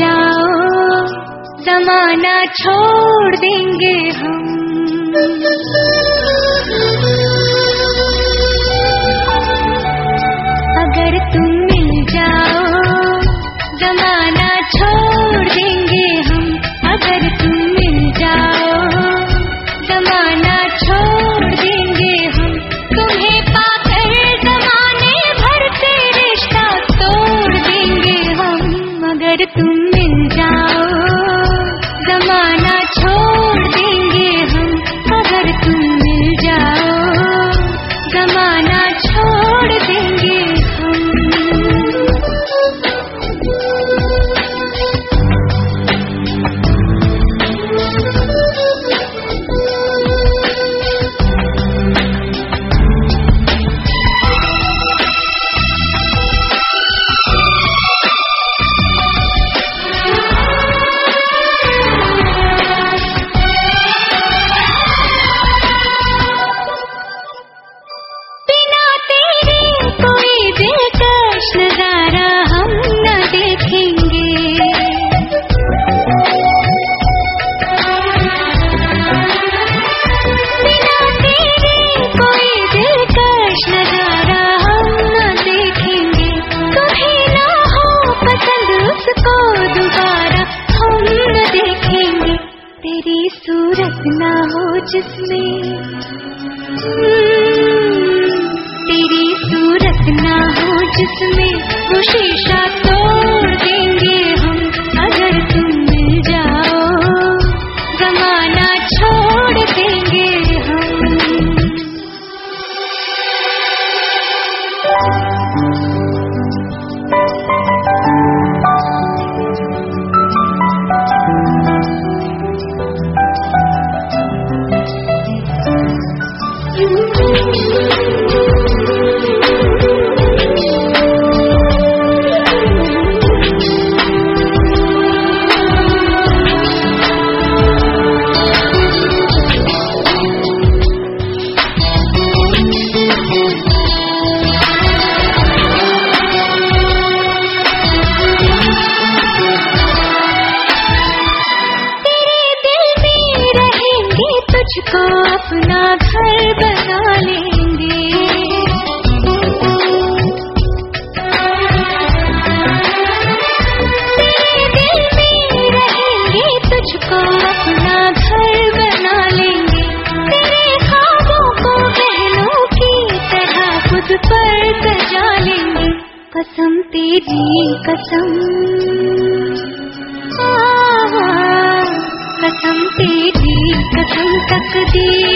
जाओ जमाना छोड़ देंगे हम। जिसमें हम्म, तेरी सूरत ना हो जिसमें वो शीशा तोड़ देंगे हम। अगर तुम मिल जाओ, जमाना छोड़ देंगे हम। कसम तेरी कसम कसम तेरी कसम तकदीर